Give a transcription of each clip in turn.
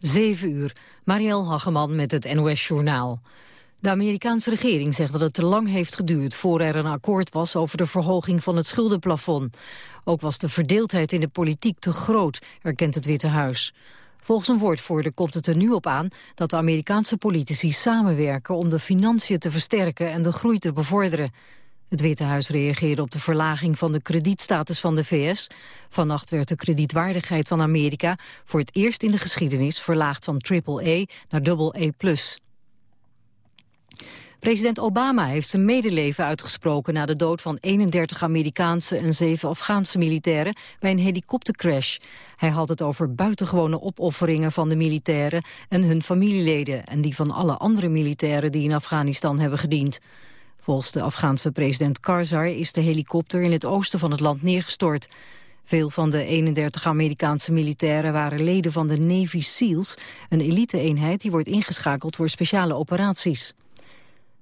7 uur, Marielle Hageman met het NOS-journaal. De Amerikaanse regering zegt dat het te lang heeft geduurd... voor er een akkoord was over de verhoging van het schuldenplafond. Ook was de verdeeldheid in de politiek te groot, erkent het Witte Huis. Volgens een woordvoerder komt het er nu op aan dat de Amerikaanse politici samenwerken om de financiën te versterken en de groei te bevorderen. Het Witte Huis reageerde op de verlaging van de kredietstatus van de VS. Vannacht werd de kredietwaardigheid van Amerika voor het eerst in de geschiedenis verlaagd van AAA naar AA+. President Obama heeft zijn medeleven uitgesproken na de dood van 31 Amerikaanse en 7 Afghaanse militairen bij een helikoptercrash. Hij had het over buitengewone opofferingen van de militairen en hun familieleden en die van alle andere militairen die in Afghanistan hebben gediend. Volgens de Afghaanse president Karzai is de helikopter in het oosten van het land neergestort. Veel van de 31 Amerikaanse militairen waren leden van de Navy SEALs, een elite-eenheid die wordt ingeschakeld voor speciale operaties.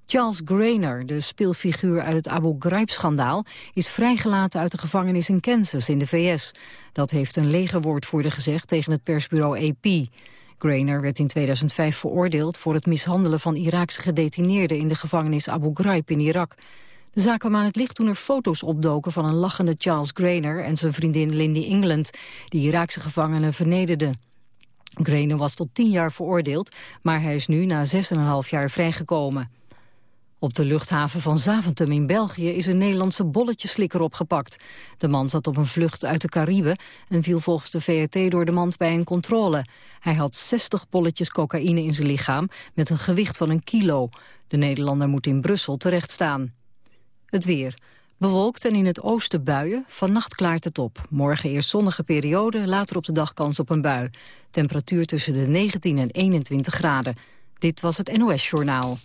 Charles Grainer, de speelfiguur uit het Abu Ghraib-schandaal... is vrijgelaten uit de gevangenis in Kansas in de VS. Dat heeft een legerwoordvoerder gezegd tegen het persbureau AP. Grainer werd in 2005 veroordeeld voor het mishandelen van Iraakse gedetineerden... in de gevangenis Abu Ghraib in Irak. De zaak kwam aan het licht toen er foto's opdoken van een lachende Charles Grainer... en zijn vriendin Lindy England, die Iraakse gevangenen vernederden. Grainer was tot tien jaar veroordeeld, maar hij is nu na 6,5 jaar vrijgekomen. Op de luchthaven van Zaventem in België is een Nederlandse bolletjeslikker opgepakt. De man zat op een vlucht uit de Cariben en viel volgens de VRT door de mand bij een controle. Hij had 60 bolletjes cocaïne in zijn lichaam met een gewicht van een kilo. De Nederlander moet in Brussel terecht staan. Het weer. Bewolkt en in het oosten buien. Vannacht klaart het op. Morgen eerst zonnige periode, later op de dag kans op een bui. Temperatuur tussen de 19 en 21 graden. Dit was het NOS Journaal.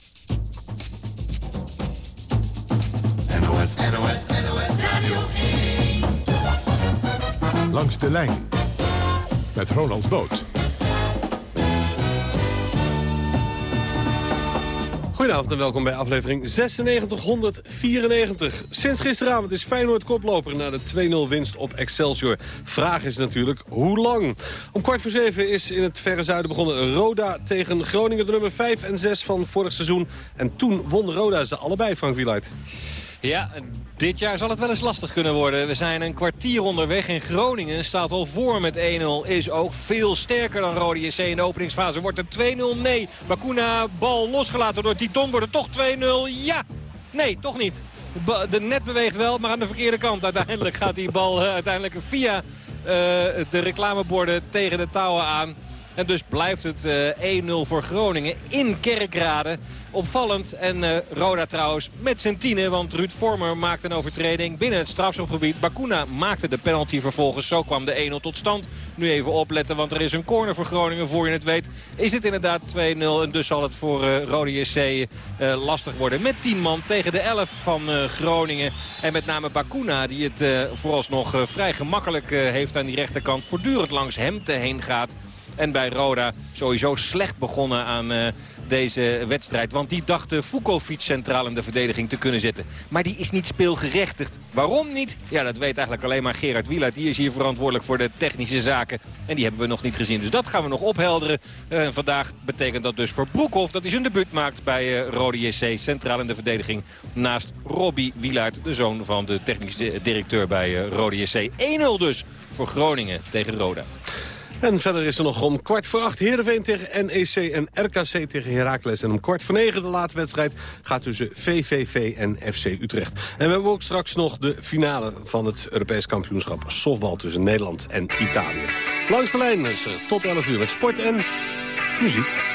NOS, NOS, NOS Radio 1. Langs de lijn met Ronald Boot. Goedenavond en welkom bij aflevering 9694. Sinds gisteravond is Feyenoord koploper na de 2-0 winst op Excelsior. Vraag is natuurlijk hoe lang? Om kwart voor zeven is in het verre zuiden begonnen Roda tegen Groningen... de nummer 5 en 6 van vorig seizoen. En toen won Roda ze allebei, Frank Wieluid. Ja, dit jaar zal het wel eens lastig kunnen worden. We zijn een kwartier onderweg in Groningen. Staat al voor met 1-0. Is ook veel sterker dan Rode JC in de openingsfase. Wordt het 2-0? Nee. Bakuna, bal losgelaten door Titon. Wordt het toch 2-0? Ja! Nee, toch niet. De net beweegt wel, maar aan de verkeerde kant. Uiteindelijk gaat die bal uh, uiteindelijk via uh, de reclameborden tegen de touwen aan. En dus blijft het uh, eh, 1-0 voor Groningen in Kerkrade. Opvallend. En uh, Roda trouwens met zijn tienen. Want Ruud Vormer maakte een overtreding binnen het strafschopgebied. Bakuna maakte de penalty vervolgens. Zo kwam de 1-0 tot stand. Nu even opletten, want er is een corner voor Groningen. Voor je het weet is het inderdaad 2-0. En dus zal het voor uh, Rode JC uh, lastig worden. Met 10 man tegen de 11 van Groningen. En met name Bakuna, die het vooralsnog vrij gemakkelijk heeft aan die rechterkant. Voortdurend langs hem te heen gaat. En bij Roda sowieso slecht begonnen aan uh, deze wedstrijd. Want die dacht de Vukovic centraal in de verdediging te kunnen zetten. Maar die is niet speelgerechtigd. Waarom niet? Ja, dat weet eigenlijk alleen maar Gerard Wieland. Die is hier verantwoordelijk voor de technische zaken. En die hebben we nog niet gezien. Dus dat gaan we nog ophelderen. Uh, vandaag betekent dat dus voor Broekhoff dat hij zijn debuut maakt bij uh, Rode JC. Centraal in de verdediging naast Robbie Wielaert. De zoon van de technisch directeur bij uh, Rode JC. 1-0 dus voor Groningen tegen Roda. En verder is er nog om kwart voor acht Heerenveen tegen NEC en RKC tegen Heracles. En om kwart voor negen de late wedstrijd gaat tussen VVV en FC Utrecht. En we hebben ook straks nog de finale van het Europees kampioenschap softbal tussen Nederland en Italië. Langs de lijn is tot 11 uur met sport en muziek.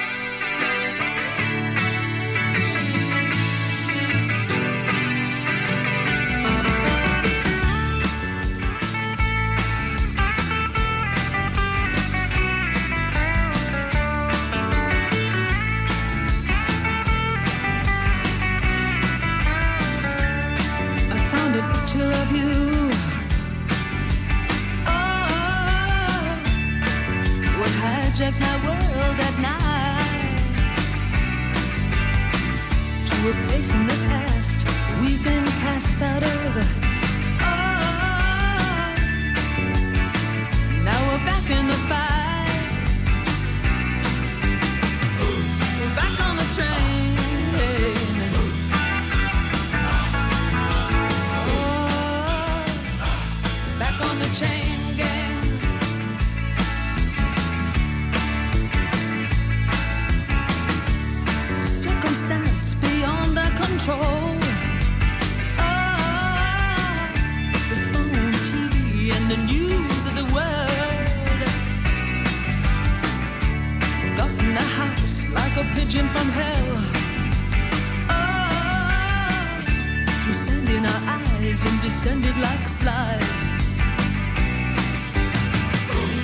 In our eyes and descended like flies.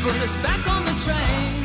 Put us back on the train.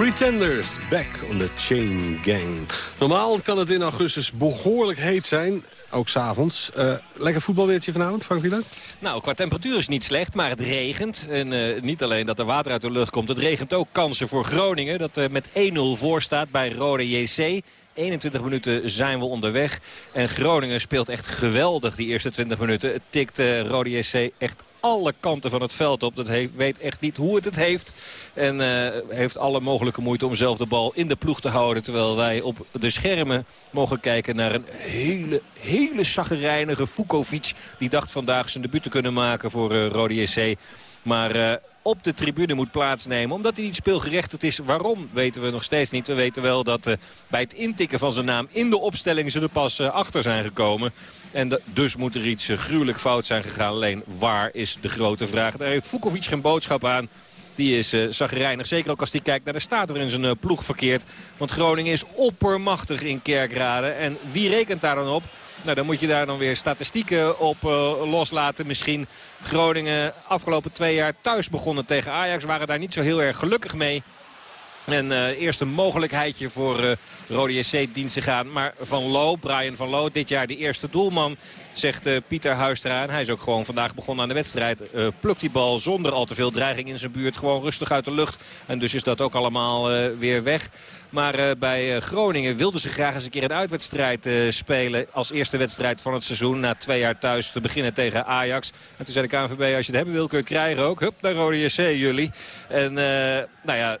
Pretenders, back on the chain gang. Normaal kan het in augustus behoorlijk heet zijn. Ook s'avonds. Uh, lekker voetbalweertje vanavond, Frank Wieland? Nou, qua temperatuur is niet slecht, maar het regent. En uh, niet alleen dat er water uit de lucht komt. Het regent ook kansen voor Groningen. Dat uh, met 1-0 voor staat bij Rode JC. 21 minuten zijn we onderweg. En Groningen speelt echt geweldig die eerste 20 minuten. Het tikt uh, Rode JC echt alle kanten van het veld op. Dat weet echt niet hoe het het heeft. En uh, heeft alle mogelijke moeite om zelf de bal in de ploeg te houden. Terwijl wij op de schermen mogen kijken naar een hele, hele zaggerijnige Vukovic. Die dacht vandaag zijn debuut te kunnen maken voor uh, Rode. Maar uh, op de tribune moet plaatsnemen. Omdat hij niet speelgerechtigd is. Waarom weten we nog steeds niet. We weten wel dat uh, bij het intikken van zijn naam in de opstelling ze er pas uh, achter zijn gekomen. En dus moet er iets gruwelijk fout zijn gegaan. Alleen waar is de grote vraag. Daar heeft Vukovic geen boodschap aan. Die is uh, zagrijnig. Zeker ook als hij kijkt naar de staat waarin zijn ploeg verkeert. Want Groningen is oppermachtig in Kerkrade. En wie rekent daar dan op? Nou, dan moet je daar dan weer statistieken op uh, loslaten. Misschien Groningen afgelopen twee jaar thuis begonnen tegen Ajax. Waren daar niet zo heel erg gelukkig mee. En uh, eerst een mogelijkheidje voor uh, Rode JC diensten gaan. Maar Van Loo, Brian Van Loo, dit jaar de eerste doelman, zegt uh, Pieter Huistra. En hij is ook gewoon vandaag begonnen aan de wedstrijd. Uh, plukt die bal zonder al te veel dreiging in zijn buurt. Gewoon rustig uit de lucht. En dus is dat ook allemaal weer weg. Maar bij Groningen wilden ze graag eens een keer een uitwedstrijd spelen. Als eerste wedstrijd van het seizoen. Na twee jaar thuis te beginnen tegen Ajax. En toen zei de KNVB, als je het hebben wil kun je krijgen ook. Hup, naar Rode JC jullie. En nou ja...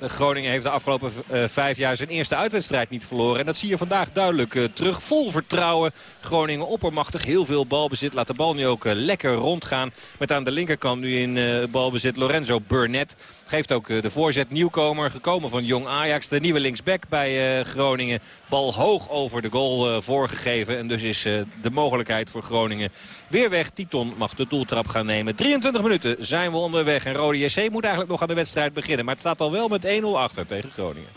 Groningen heeft de afgelopen uh, vijf jaar zijn eerste uitwedstrijd niet verloren. En dat zie je vandaag duidelijk terug. Vol vertrouwen. Groningen oppermachtig. Heel veel balbezit. Laat de bal nu ook lekker rondgaan. Met aan de linkerkant nu in balbezit Lorenzo Burnett. Geeft ook de voorzet nieuwkomer. Gekomen van Jong Ajax. De nieuwe linksback bij Groningen. Bal hoog over de goal voorgegeven. En dus is de mogelijkheid voor Groningen weer weg. Titon mag de doeltrap gaan nemen. 23 minuten zijn we onderweg. En Rode JC moet eigenlijk nog aan de wedstrijd beginnen. Maar het staat al wel met 1-0 achter tegen Groningen.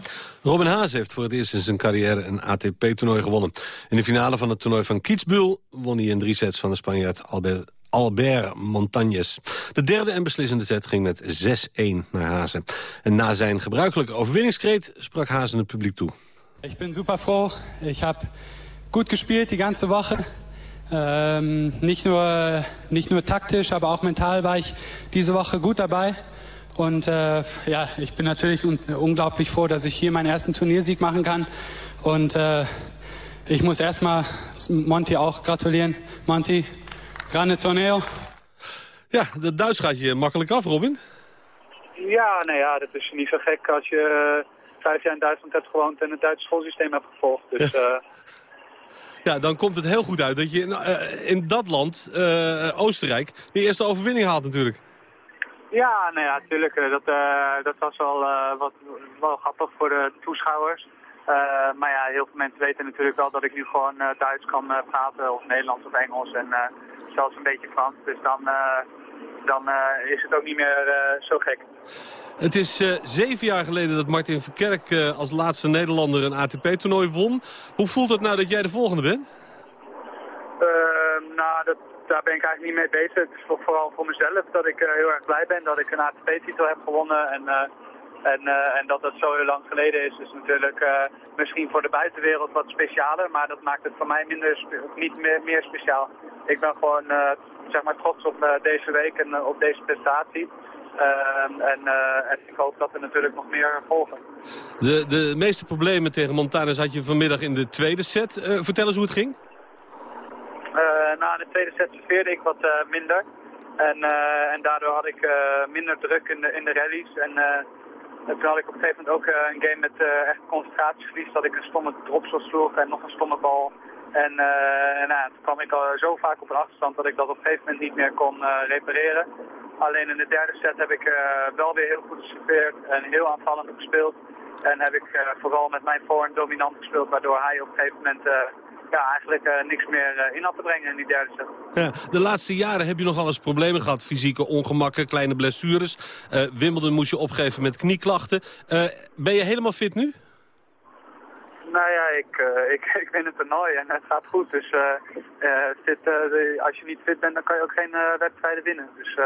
Robin Haas heeft voor het eerst in zijn carrière een ATP-toernooi gewonnen. In de finale van het toernooi van Kitzbühel won hij in drie sets van de Spanjaard Albert Albert Montagnes. De derde en beslissende set ging met 6-1 naar Hazen. En na zijn gebruikelijke overwinningskreet sprak Hazen het publiek toe. Ik ben super froh. Ik heb goed gespeeld die ganze Woche. Ähm, nicht, nur, nicht nur taktisch, aber auch mental war ich diese Woche gut dabei. Und äh, ja, ich bin natürlich un unglaublich froh, dass ich hier meinen ersten Turniersieg machen kann. Und äh, ich muss erstmal Monty auch gratulieren. Monty, grande torneo. Ja, de Duits gaat je makkelijk af, Robin. Ja, nou ja, dat is niet zo gek als je uh, vijf jaar in Duitsland hebt gewoond en het Duitse schoolsysteem hebt gevolgd. Dus uh, Ja, dan komt het heel goed uit dat je in, uh, in dat land, uh, Oostenrijk, de eerste overwinning haalt natuurlijk. Ja, nou ja, natuurlijk. Dat, uh, dat was wel, wat, wel grappig voor de toeschouwers. maar ja, heel veel mensen weten natuurlijk wel dat ik nu gewoon Duits kan praten, of Nederlands of Engels en zelfs een beetje Frans. Dus dan, dan is het ook niet meer zo gek. Het is zeven jaar geleden dat Martin Verkerk als laatste Nederlander een ATP-toernooi won. Hoe voelt het nou dat jij de volgende bent? Daar ben ik eigenlijk niet mee bezig. Het is vooral voor mezelf dat ik heel erg blij ben dat ik een ATP-titel heb gewonnen. En, en, en dat dat zo heel lang geleden is, is natuurlijk misschien voor de buitenwereld wat specialer. Maar dat maakt het voor mij minder, niet meer, meer speciaal. Ik ben gewoon zeg maar trots op deze week en op deze prestatie. En, en, ik hoop dat er natuurlijk nog meer volgen. De, de meeste problemen tegen Montanus had je vanmiddag in de tweede set. Vertel eens hoe het ging. Nou, in de tweede set serveerde ik wat minder. En, en daardoor had ik minder druk in de, in de rallies. En, en toen had ik op een gegeven moment ook een game met echt concentratieverlies. Dat ik een stomme dropshot sloeg en nog een stomme bal. En, nou, toen kwam ik al zo vaak op een achterstand dat ik dat op een gegeven moment niet meer kon repareren. Alleen in de derde set heb ik uh, wel weer heel goed geserveerd en heel aanvallend gespeeld. En heb ik uh, vooral met mijn voorhand dominant gespeeld, waardoor hij op een gegeven moment uh, ja, eigenlijk niks meer in had te brengen in die derde set. Ja, de laatste jaren heb je nogal eens problemen gehad. Fysieke ongemakken, kleine blessures. Wimbledon moest je opgeven met knieklachten. ben je helemaal fit nu? Nou ja, ik, uh, ik, ik win het toernooi en het gaat goed. Dus uh, uh, fit, als je niet fit bent, dan kan je ook geen wedstrijden winnen. Dus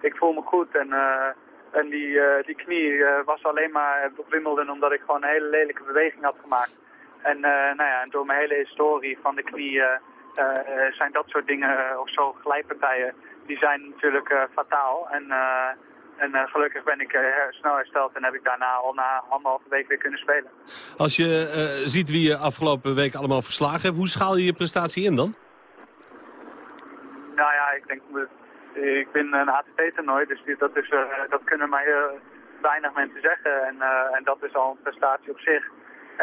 ik voel me goed en, en die, die knie was alleen maar op Wimbledon omdat ik gewoon een hele lelijke beweging had gemaakt. En, nou ja, en door mijn hele historie van de knie zijn dat soort dingen of zo glijpartijen, die zijn natuurlijk fataal. En, en gelukkig ben ik snel hersteld en heb ik daarna al na anderhalve week weer kunnen spelen. Als je ziet wie je afgelopen week allemaal verslagen hebt, hoe schaal je je prestatie in dan? Nou ja, ik denk ik ben een ATP-toernooi, dus dat, is, uh, dat kunnen mij uh, weinig mensen zeggen. En, uh, en dat is al een prestatie op zich.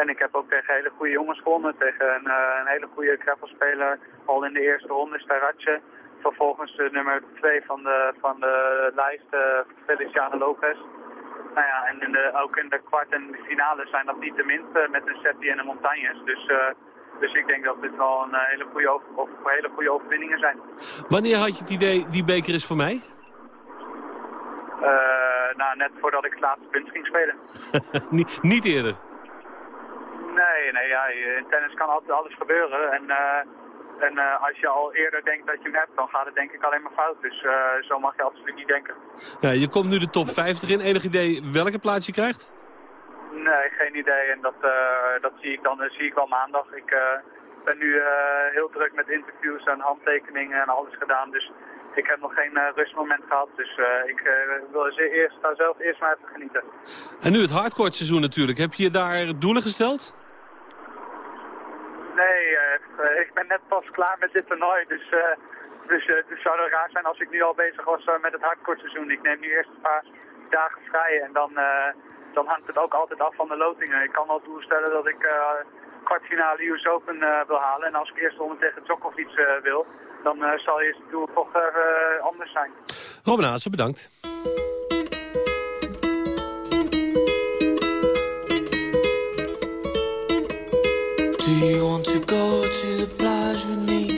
En ik heb ook tegen hele goede jongens gewonnen. Tegen een, een hele goede grapplespeler al in de eerste ronde, Staratje. Vervolgens de nummer 2 van de, van de lijst, Feliciano Lopez. Nou ja, en in de, ook in de kwart en de finale zijn dat niet de minste met een Seppi en een Montagnes. Dus dus ik denk dat dit wel een hele goede, over, of hele goede overwinningen zijn. Wanneer had je het idee, die beker is voor mij? Uh, nou, net voordat ik het laatste punt ging spelen. niet, niet eerder? Nee, nee ja, in tennis kan altijd alles gebeuren. En, uh, en uh, als je al eerder denkt dat je hem hebt, dan gaat het denk ik alleen maar fout. Dus zo mag je absoluut niet denken. Ja, je komt nu de top 50 in. Enig idee welke plaats je krijgt? Nee, geen idee. En dat, dat zie ik dan zie ik wel maandag. Ik ben nu heel druk met interviews en handtekeningen en alles gedaan. Dus ik heb nog geen rustmoment gehad. Dus ik wil eerst, daar zelf eerst maar even genieten. En nu het hardcourt seizoen natuurlijk. Heb je daar doelen gesteld? Nee, ik ben net pas klaar met dit toernooi. Dus, dus het zou raar zijn als ik nu al bezig was met het hardcourt seizoen. Ik neem nu eerst een paar dagen vrij en dan dan hangt het ook altijd af van de lotingen. Ik kan al doelstellen dat ik uh, kwartfinale US Open uh, wil halen. En als ik eerst ronde tegen Djokovic uh, wil, dan zal je doel toch anders zijn. Robin Haase, bedankt. Do you want to go to the plage with me?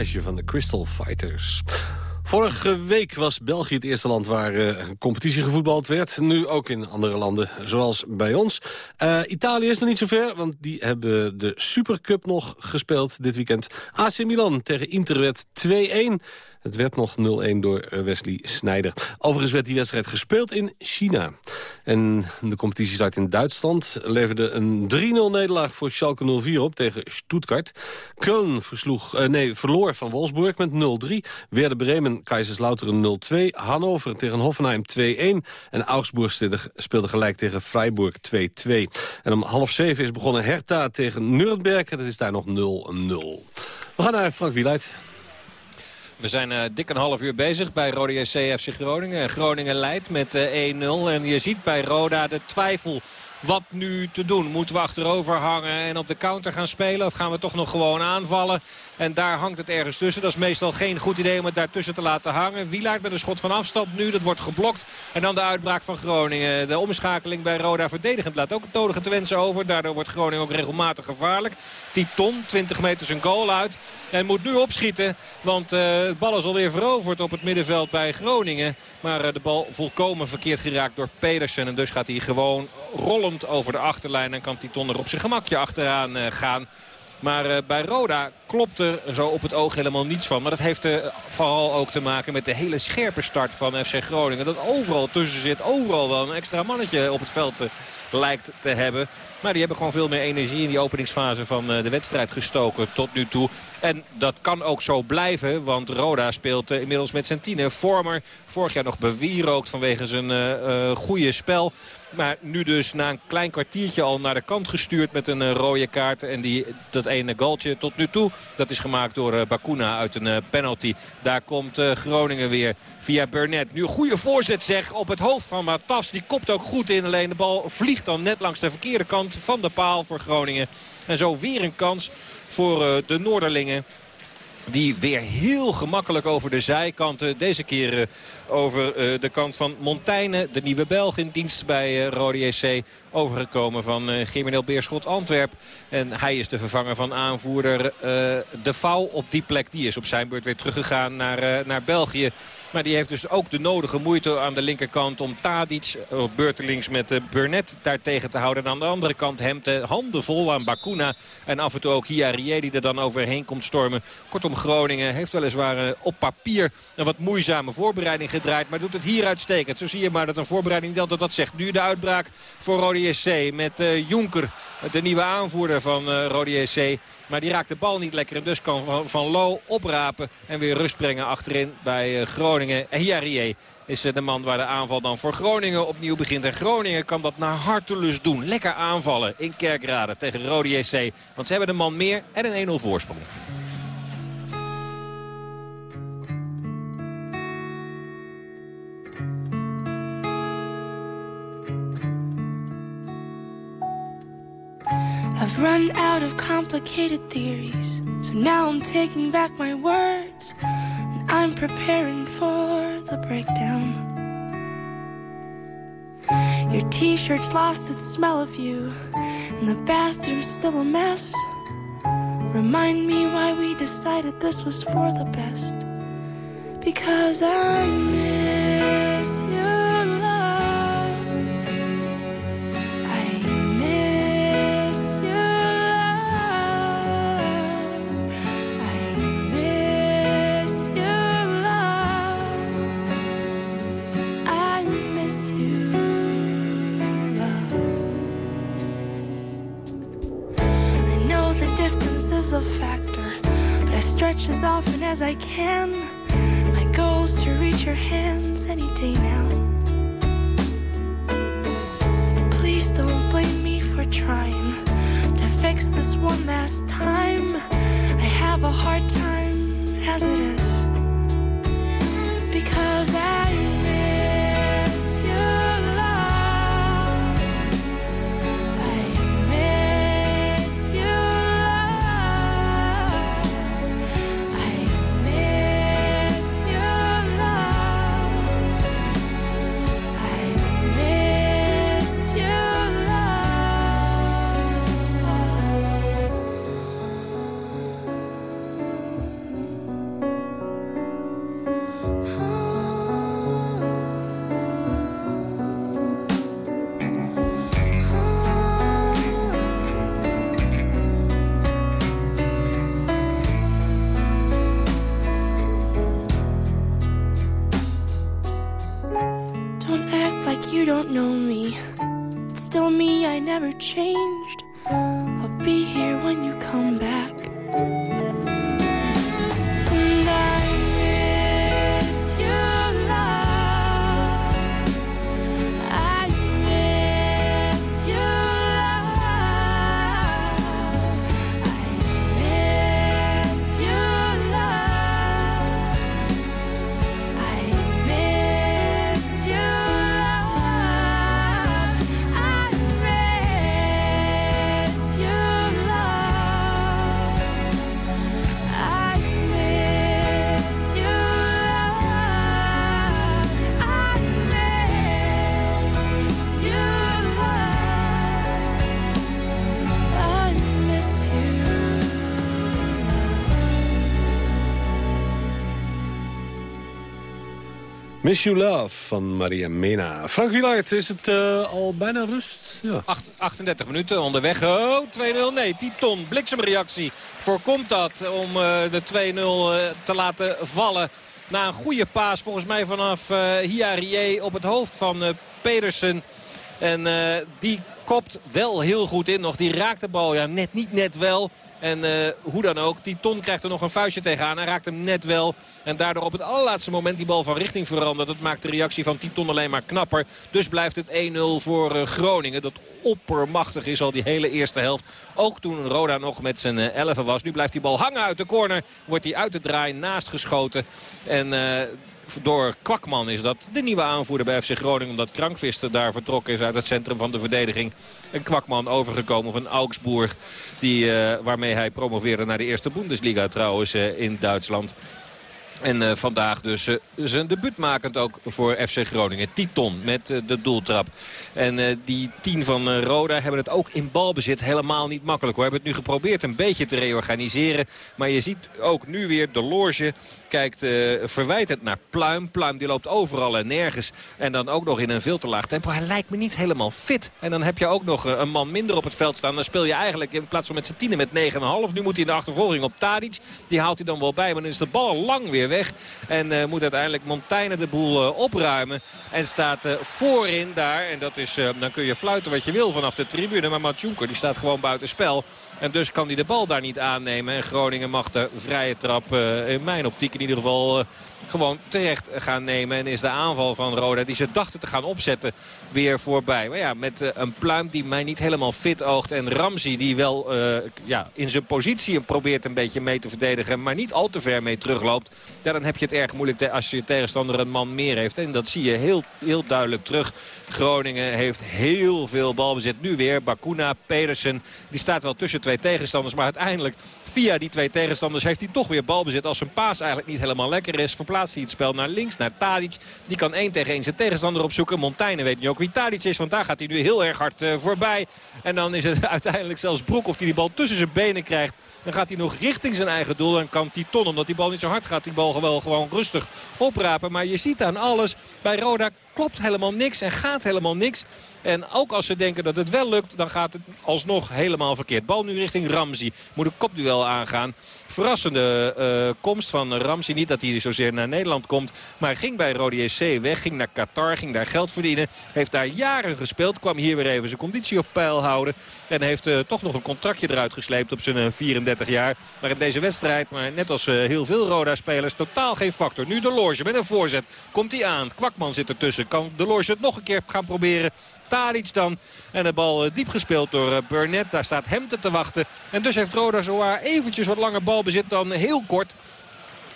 Van de Crystal Fighters. Vorige week was België het eerste land waar eh, competitie gevoetbald werd. Nu ook in andere landen, zoals bij ons. Eh, Italië is nog niet zover, want die hebben de Supercup nog gespeeld dit weekend. AC Milan tegen Inter werd 2-1. Het werd nog 0-1 door eh, Wesley Sneijder. Overigens werd die wedstrijd gespeeld in China. En de competitie start in Duitsland leverde een 3-0 nederlaag voor Schalke 04 op tegen Stuttgart. Köln versloeg, eh, nee, verloor van Wolfsburg met 0-3. Werder Bremen, Kaiserslautern 0-2. Hannover tegen Hoffenheim 2-1. En Augsburg speelde, gelijk tegen Freiburg 2-2. En om half zeven is begonnen Hertha tegen Nuremberg. En het is daar nog 0-0. We gaan naar Frank Wieluid. We zijn eh, dik een half uur bezig bij Rode JC FC Groningen. Groningen leidt met eh, 1-0. En je ziet bij Roda de twijfel wat nu te doen. Moeten we achterover hangen en op de counter gaan spelen? Of gaan we toch nog gewoon aanvallen? En daar hangt het ergens tussen. Dat is meestal geen goed idee om het daartussen te laten hangen. Wielaert met een schot van afstand nu. Dat wordt geblokt. En dan de uitbraak van Groningen. De omschakeling bij Roda verdedigend laat ook het nodige te wensen over. Daardoor wordt Groningen ook regelmatig gevaarlijk. Titon, 20 meter zijn goal uit. En moet nu opschieten. Want uh, de bal is alweer veroverd op het middenveld bij Groningen. Maar uh, de bal volkomen verkeerd geraakt door Pedersen. En dus gaat hij gewoon rollend over de achterlijn. En kan Titon er op zijn gemakje achteraan uh, gaan. Maar uh, bij Roda klopt er zo op het oog helemaal niets van. Maar dat heeft uh, vooral ook te maken met de hele scherpe start van FC Groningen. Dat overal tussen zit, overal wel een extra mannetje op het veld uh, lijkt te hebben. Maar die hebben gewoon veel meer energie in die openingsfase van de wedstrijd gestoken tot nu toe. En dat kan ook zo blijven, want Roda speelt inmiddels met zijn tienen. Vormer, vorig jaar nog bewierookt vanwege zijn goede spel. Maar nu dus na een klein kwartiertje al naar de kant gestuurd met een uh, rode kaart. En die, dat ene goaltje tot nu toe, dat is gemaakt door uh, Bakuna uit een uh, penalty. Daar komt Groningen weer via Burnett. Nu een goede voorzet zeg op het hoofd van Matas. Die kopt ook goed in, alleen de bal vliegt dan net langs de verkeerde kant van de paal voor Groningen. En zo weer een kans voor de Noorderlingen. Die weer heel gemakkelijk over de zijkanten. Deze keer uh, over uh, de kant van Montaigne. De nieuwe Belg in dienst bij uh, Rode JC. Overgekomen van uh, Germineel Beerschot Antwerp. En hij is de vervanger van aanvoerder uh, De Vouw op die plek. Die is op zijn beurt weer teruggegaan naar, uh, naar België. Maar die heeft dus ook de nodige moeite aan de linkerkant om Tadic op beurtelings met Burnett daar tegen te houden. En aan de andere kant hem te handen vol aan Bakuna. En af en toe ook Hiarie die er dan overheen komt stormen. Kortom, Groningen heeft weliswaar op papier een wat moeizame voorbereiding gedraaid. Maar doet het hier uitstekend. Zo zie je maar dat een voorbereiding altijd wat zegt. Nu de uitbraak voor Rode SC met uh, Jonker, de nieuwe aanvoerder van uh, Rode SC. Maar die raakt de bal niet lekker. En dus kan Van, van Lo oprapen en weer rust brengen achterin bij uh, Groningen. En Hiarie is de man waar de aanval dan voor Groningen opnieuw begint. En Groningen kan dat naar hartelust doen. Lekker aanvallen in Kerkrade tegen Rode JC. Want ze hebben de man meer en een 1-0 voorsprong. I've run out of complicated theories, so now I'm taking back my words and I'm preparing for the breakdown. Your t shirt's lost its smell of you, and the bathroom's still a mess. Remind me why we decided this was for the best. Because I miss you. But as often as I can. My goal's to reach your hands any day now. Miss You Love van Maria Mena. Frank Wielaert, is het eh, al bijna rust? Ja. Acht- 38 minuten onderweg. Oh, 2-0. Nee, Titon. Bliksemreactie. Voorkomt dat om eh, de 2-0 eh, te laten vallen. Na een goede paas volgens mij vanaf eh Hiarie op het hoofd van Pedersen. En die kopt wel heel goed in nog. Die raakt de bal ja, net niet net wel. En eh, hoe dan ook, die Ton krijgt er nog een vuistje tegenaan. Hij raakt hem net wel. En daardoor op het allerlaatste moment die bal van richting verandert. Dat maakt de reactie van Titon alleen maar knapper. Dus blijft het 1-0 voor eh, Groningen. Dat oppermachtig is al die hele eerste helft. Ook toen Roda nog met zijn 11 was. Nu blijft die bal hangen uit de corner. Wordt hij uit de draai naast geschoten. En... eh, door Kwakman is dat de nieuwe aanvoerder bij FC Groningen. Omdat Krankvist daar vertrokken is uit het centrum van de verdediging. En Kwakman overgekomen van Augsburg. Die, eh, waarmee hij promoveerde naar de eerste Bundesliga trouwens eh, in Duitsland. En eh, vandaag dus zijn debuut makend ook voor FC Groningen. Titon met de doeltrap. En die tien van Roda hebben het ook in balbezit helemaal niet makkelijk. We hebben het nu geprobeerd een beetje te reorganiseren. Maar je ziet ook nu weer de loge kijkt verwijtend naar Pluim. Pluim die loopt overal en nergens. En dan ook nog in een veel te laag tempo. Hij lijkt me niet helemaal fit. En dan heb je ook nog een man minder op het veld staan. Dan speel je eigenlijk in plaats van met z'n tienen met 9,5. Nu moet hij in de achtervolging op Tadic. Die haalt hij dan wel bij. Maar dan is de bal al lang weer weg. En uh, moet uiteindelijk Montaigne de boel uh, opruimen. En staat uh, voorin daar. En dat is, dan kun je fluiten wat je wil vanaf de tribune. Maar Mats Jonker die staat gewoon buiten spel. En dus kan hij de bal daar niet aannemen. En Groningen mag de vrije trap in mijn optiek in ieder geval gewoon terecht gaan nemen. En is de aanval van Roda die ze dachten te gaan opzetten weer voorbij. Maar ja, met uh, een pluim die mij niet helemaal fit oogt. En Ramsey die wel ja, in zijn positie probeert een beetje mee te verdedigen. Maar niet al te ver mee terugloopt. Ja, dan heb je het erg moeilijk als je tegenstander een man meer heeft. En dat zie je heel, heel duidelijk terug. Groningen heeft heel veel balbezit. Nu weer Bakuna, Pedersen. Die staat wel tussen twee tegenstanders. Maar uiteindelijk via die twee tegenstanders heeft hij toch weer balbezit. Als zijn paas eigenlijk niet helemaal lekker is. Verplaatst hij het spel naar links, naar Tadic. Die kan één tegen één zijn tegenstander opzoeken. Montaigne weet niet ook wie Tadic is. Want daar gaat hij nu heel erg hard uh, voorbij. En dan is het uiteindelijk zelfs Broekhoff die die bal tussen zijn benen krijgt. Dan gaat hij nog richting zijn eigen doel. En kan Titon, omdat die bal niet zo hard gaat, die bal wel gewoon rustig oprapen. Maar je ziet aan alles, bij Roda klopt helemaal niks en gaat helemaal niks. En ook als ze denken dat het wel lukt, dan gaat het alsnog helemaal verkeerd. Bal nu richting Ramsey. Moet een kopduel aangaan. Verrassende uh, komst van Ramsey. Niet dat hij zozeer naar Nederland komt. Maar ging bij Rode SC weg. Ging naar Qatar. Ging daar geld verdienen. Heeft daar jaren gespeeld. Kwam hier weer even zijn conditie op peil houden. En heeft uh, toch nog een contractje eruit gesleept op zijn uh, 34 jaar. Maar in deze wedstrijd, maar net als heel veel Roda-spelers, totaal geen factor. Nu de Loge met een voorzet. Komt hij aan. Kwakman zit ertussen. Kan de Loge het nog een keer gaan proberen. Tadic dan. En de bal diep gespeeld door Burnett. Daar staat Hemte te wachten. En dus heeft Roda zowaar eventjes wat langer balbezit dan heel kort.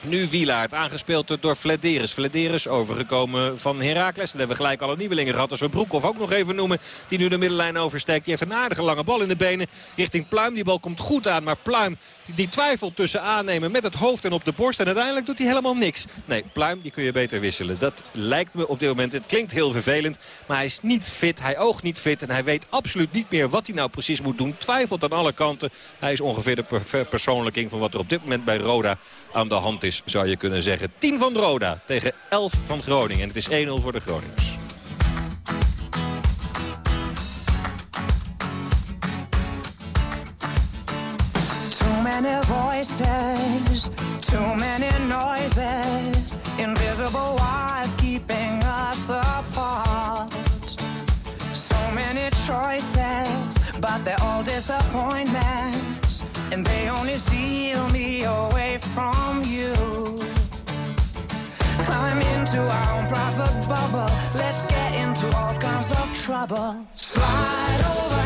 Nu Wielaert, aangespeeld door Flederis. Flederis overgekomen van Heracles. Dan hebben we gelijk alle nieuwelingen gehad. Als we Broekhoff ook nog even noemen. Die nu de middenlijn oversteekt. Die heeft een aardige lange bal in de benen. Richting Pluim. Die bal komt goed aan. Maar Pluim die twijfelt tussen aannemen met het hoofd en op de borst. En uiteindelijk doet hij helemaal niks. Nee, Pluim die kun je beter wisselen. Dat lijkt me op dit moment. Het klinkt heel vervelend. Maar hij is niet fit. Hij oogt niet fit. En hij weet absoluut niet meer wat hij nou precies moet doen. Twijfelt aan alle kanten. Hij is ongeveer de persoonlijking van wat er op dit moment bij Roda aan de hand is, zou je kunnen zeggen. 10 van Roda tegen 11 van Groningen. En het is 1-0 voor de Groningers. Too many voices, too many noises, invisible wires keeping us apart. So many choices, but they're all disappointments, and they only steal me away from you. Into our own private bubble, let's get into all kinds of trouble. Slide over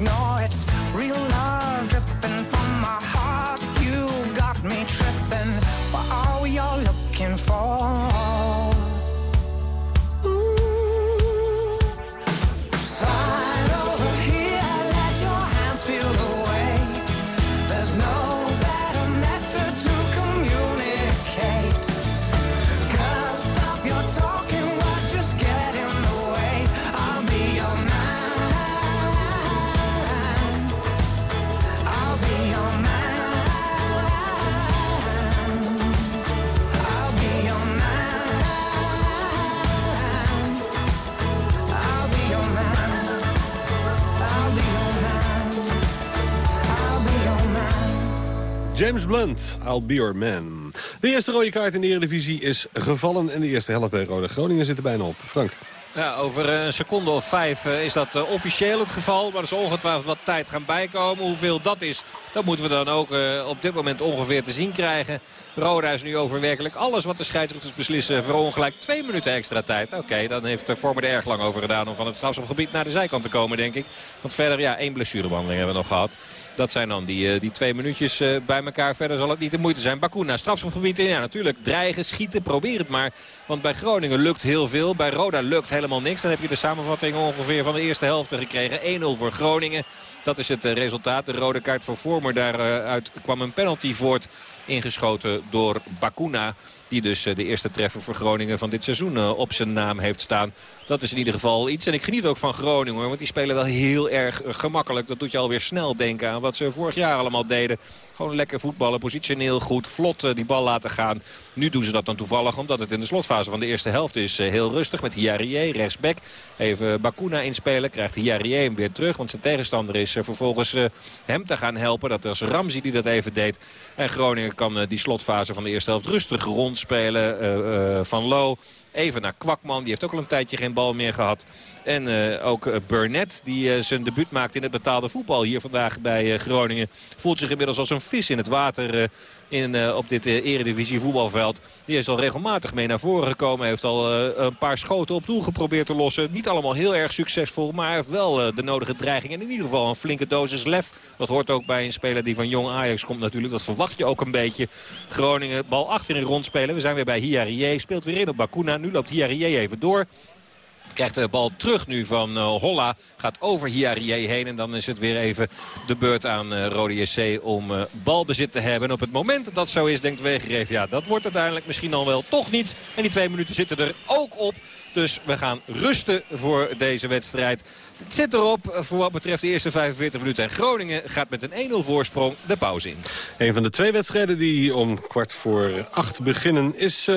ignore it's real James Blunt, I'll be your man. De eerste rode kaart in de Eredivisie is gevallen... en de eerste helft bij Rode Groningen zit er bijna op. Frank. Ja, over een seconde of vijf eh, is dat eh, officieel het geval. Maar er zal ongetwijfeld wat tijd gaan bijkomen. Hoeveel dat is, dat moeten we dan ook eh, op dit moment ongeveer te zien krijgen. Roda is nu over werkelijk alles wat de scheidsrechters beslissen. Verongelijk twee minuten extra tijd. Oké, dan heeft de Vormer er erg lang over gedaan om van het strafschopgebied naar de zijkant te komen, denk ik. Want verder, ja, één blessurebehandeling hebben we nog gehad. Dat zijn dan die, eh, die twee minuutjes eh, bij elkaar. Verder zal het niet de moeite zijn. Bakuna, strafschopgebied in. Ja, natuurlijk. Dreigen, schieten, probeer het maar. Want bij Groningen lukt heel veel. Bij Roda lukt helemaal niks. Dan heb je de samenvatting ongeveer van de eerste helft gekregen. 1-0 voor Groningen. Dat is het eh, resultaat. De rode kaart voor Vormer. Daaruit kwam een penalty voort. Ingeschoten door Bakuna. Die dus de eerste treffer voor Groningen van dit seizoen op zijn naam heeft staan. Dat is in ieder geval iets. En ik geniet ook van Groningen. Want die spelen wel heel erg eh, gemakkelijk. Dat doet je alweer snel denken aan wat ze vorig jaar allemaal deden. Gewoon lekker voetballen. Positioneel goed. Vlot eh, die bal laten gaan. Nu doen ze dat dan toevallig omdat het in de slotfase van de eerste helft is. eh, Heel rustig met Hiarie rechtsback. Even Bakuna inspelen. Krijgt Hiarie hem weer terug. Want zijn tegenstander is vervolgens hem te gaan helpen. Dat was Ramzi die dat even deed. En Groningen kan die slotfase van de eerste helft rustig rondspelen. van Lo. Even naar Kwakman, die heeft ook al een tijdje geen bal meer gehad. En eh, ook eh, Burnett, die eh, zijn debuut maakt in het betaalde voetbal hier vandaag bij Groningen. Voelt zich inmiddels als een vis in het water in, eh, op dit eh, eredivisie voetbalveld. Die is al regelmatig mee naar voren gekomen. Heeft al eh, een paar schoten op doel geprobeerd te lossen. Niet allemaal heel erg succesvol, maar wel de nodige dreiging. En in ieder geval een flinke dosis lef. Dat hoort ook bij een speler die van jong Ajax komt natuurlijk. Dat verwacht je ook een beetje. Groningen, bal achterin rondspelen. We zijn weer bij Hiarie. Speelt weer in op Bakuna. Nu loopt Hiarie even door. Krijgt de bal terug nu van eh, Holla. Gaat over Hiarie heen. En dan is het weer even de beurt aan eh, Rode JC om eh, balbezit te hebben. En op het moment dat dat zo is, denkt Wegereef... ja, dat wordt uiteindelijk misschien al wel toch niet. En die twee minuten zitten er ook op. Dus we gaan rusten voor deze wedstrijd. Het zit erop voor wat betreft de eerste 45 minuten. En Groningen gaat met een 1-0 voorsprong de pauze in. Een van de twee wedstrijden die om kwart voor acht beginnen is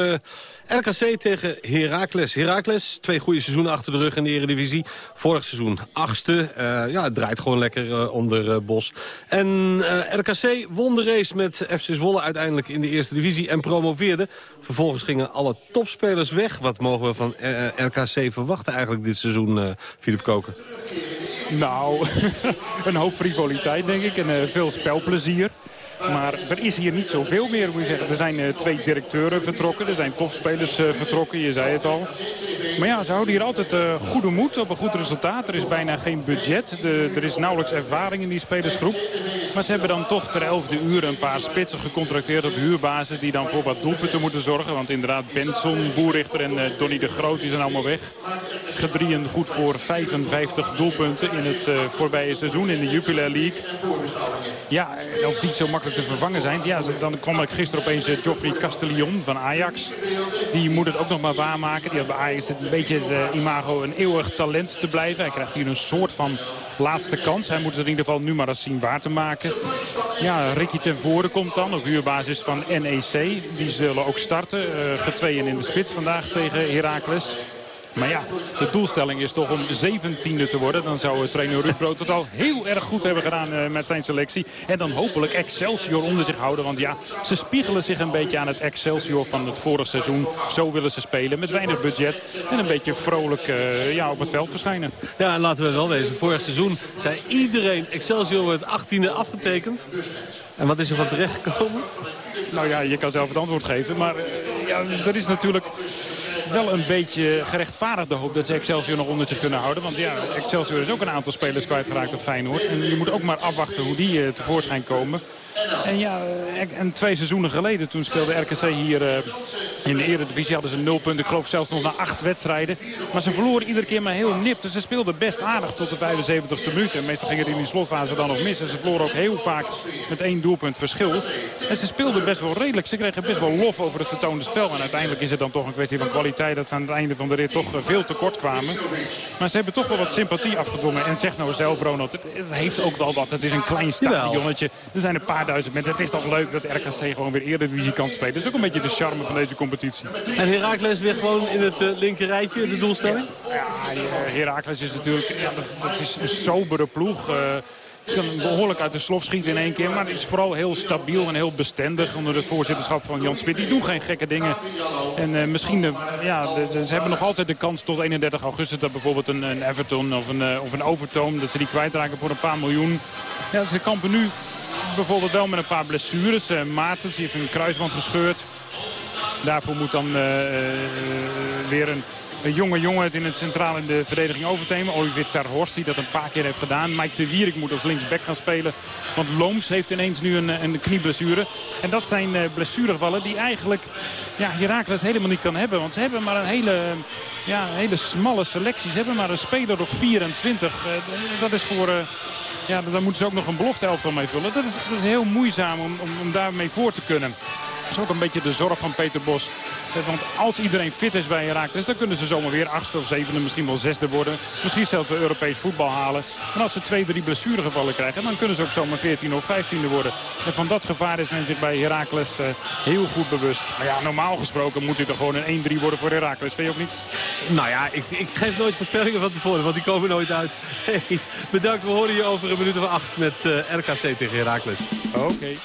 RKC tegen Heracles. Heracles, twee goede seizoenen achter de rug in de Eredivisie. Vorig seizoen achtste. Eh, ja, het draait gewoon lekker eh, onder eh, Bos. En RKC won de race met FC Zwolle uiteindelijk in de Eerste Divisie en promoveerde. Vervolgens gingen alle topspelers weg. Wat mogen we van RKC verwachten eigenlijk dit seizoen, Filip Koken? Nou, een hoop frivoliteit denk ik en veel spelplezier. Maar er is hier niet zoveel meer, moet je zeggen. Er zijn eh, twee directeuren vertrokken, er zijn topspelers eh, vertrokken, je zei het al. Maar ja, ze houden hier altijd eh, goede moed op een goed resultaat. Er is bijna geen budget, de, er is nauwelijks ervaring in die spelersgroep. Maar ze hebben dan toch ter elfde uur een paar spitsen gecontracteerd op huurbasis... die dan voor wat doelpunten moeten zorgen. Want inderdaad, Benson, Boerichter en Donny de Groot zijn allemaal weg. Gedrieën goed voor 55 doelpunten in het voorbije seizoen in de Jupiler League. Ja, of die zo makkelijk te vervangen zijn. Ja, dan kwam ik gisteren opeens eh, Geoffrey Castellion van Ajax. Die moet het ook nog maar waarmaken. Die had bij Ajax een beetje het eh, imago een eeuwig talent te blijven. Hij krijgt hier een soort van laatste kans. Hij moet het in ieder geval nu maar eens zien waar te maken. Ja, Ricky ten Voorde komt dan op huurbasis van NEC. Die zullen ook starten. Uh, getweeën in de spits vandaag tegen Heracles. Maar ja, de doelstelling is toch om zeventiende te worden. Dan zou trainer Ruud Brood het al heel erg goed hebben gedaan uh, met zijn selectie. En dan hopelijk Excelsior onder zich houden. Want ja, ze spiegelen zich een beetje aan het Excelsior van het vorige seizoen. Zo willen ze spelen met weinig budget. En een beetje vrolijk uh, ja, op het veld verschijnen. Ja, en laten we wel wezen. Vorig seizoen zei iedereen Excelsior wordt 18e afgetekend. En wat is er van terecht gekomen? Nou ja, je kan zelf het antwoord geven. Maar ja, er is natuurlijk wel een beetje gerechtvaardigde hoop dat ze Excelsior nog onder zich kunnen houden. Want ja, Excelsior is ook een aantal spelers kwijtgeraakt op Feyenoord. En je moet ook maar afwachten hoe die eh, tevoorschijn komen. En ja, eh, en twee seizoenen geleden toen speelde RKC hier eh, in de Eredivisie. Hadden ze nul punten, ik geloof zelfs nog na acht wedstrijden. Maar ze verloren iedere keer maar heel nipt. Dus ze speelden best aardig tot de 75ste minuut. En meestal ging het in die slotfase dan nog mis. En ze verloren ook heel vaak met één doelpunt verschil. En ze speelden best wel redelijk. Ze kregen best wel lof over het vertoonde spel. En uiteindelijk is het dan toch een kwestie van kwaliteit. Dat ze aan het einde van de rit toch eh, veel tekort kwamen. Maar ze hebben toch wel wat sympathie afgedwongen. En zeg nou zelf, Ronald, het, het heeft ook wel wat. Het is een klein stadionnetje. Er zijn een paar duizend mensen. Het is toch leuk dat RKC gewoon weer Eredivisie kan spelen. Dat is ook een beetje de charme van deze competitie. En Heracles weer gewoon in het uh, linker rijtje, de doelstelling? Ja, eh, Heracles is natuurlijk ja, dat, dat is een sobere ploeg. Uh, kan behoorlijk uit de slof schieten in één keer. Maar het is vooral heel stabiel en heel bestendig onder het voorzitterschap van Jan Smit. Die doen geen gekke dingen. En uh, misschien, ja, de, de, ze hebben nog altijd de kans tot 31 augustus... dat bijvoorbeeld een, een Everton of een, of een Overtoom... dat ze die kwijtraken voor een paar miljoen. Ja, ze kampen nu bijvoorbeeld wel met een paar blessures. Uh, heeft een kruisband gescheurd. Daarvoor moet dan uh, weer een, jonge jongen het in het centraal in de verdediging overnemen. Olivier Terhorst die dat een paar keer heeft gedaan. Mike de Wierik moet als linksback gaan spelen. Want Looms heeft ineens nu een, een knieblessure. En dat zijn uh, blessuregevallen die eigenlijk ja, Herakles helemaal niet kan hebben. Want ze hebben maar een hele, ja, hele smalle selectie. Ze hebben maar een speler op 24. dat is voor... Ja, daar moeten ze ook nog een belofte elftal mee vullen. Dat is, is heel moeizaam om, om, om daarmee voor te kunnen. Dat is ook een beetje de zorg van Peter Bos. Want als iedereen fit is bij Herakles, dan kunnen ze zomaar weer achtste of zevende, misschien wel zesde worden. Misschien zelfs wel Europees voetbal halen. En als ze twee, drie blessuregevallen krijgen, dan kunnen ze ook zomaar 14 of 15e worden. En van dat gevaar is men zich bij Herakles uh, heel goed bewust. Maar ja, normaal gesproken moet dit er gewoon een 1-3 worden voor Herakles. Vind je ook niet? Nou ja, ik, ik geef nooit voorspellingen van tevoren, want die komen nooit uit. Hey, bedankt, we horen je over een minuut of acht met uh, RKC tegen Herakles. Oké. Okay.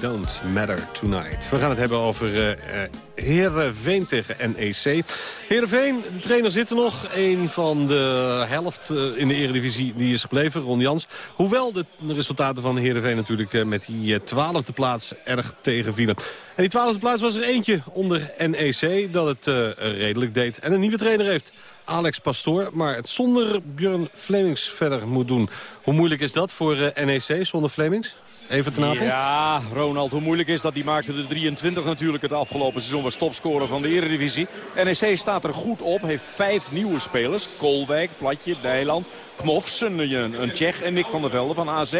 Don't Matter Tonight. We gaan het hebben over uh, Heerenveen tegen NEC. Heerenveen, de trainer zit er nog. Een van de helft uh, in de eredivisie die is gebleven, Ron Jans. Hoewel de resultaten van Heerenveen natuurlijk met die twaalfde plaats erg tegenvielen. En die twaalfde plaats was er eentje onder NEC dat het redelijk deed. En een nieuwe trainer heeft. Alex Pastoor, maar het zonder Björn Flemings verder moet doen. Hoe moeilijk is dat voor NEC zonder Flemings? Even ten? Ja, Ronald, hoe moeilijk is dat? Die maakte de 23 natuurlijk het afgelopen seizoen. Was topscorer van de Eredivisie. NEC staat er goed op. Heeft vijf nieuwe spelers. Kolwijk, Platje, Dijland, Knofsen, een, een Tsjech en Nick van der Velde van AZ.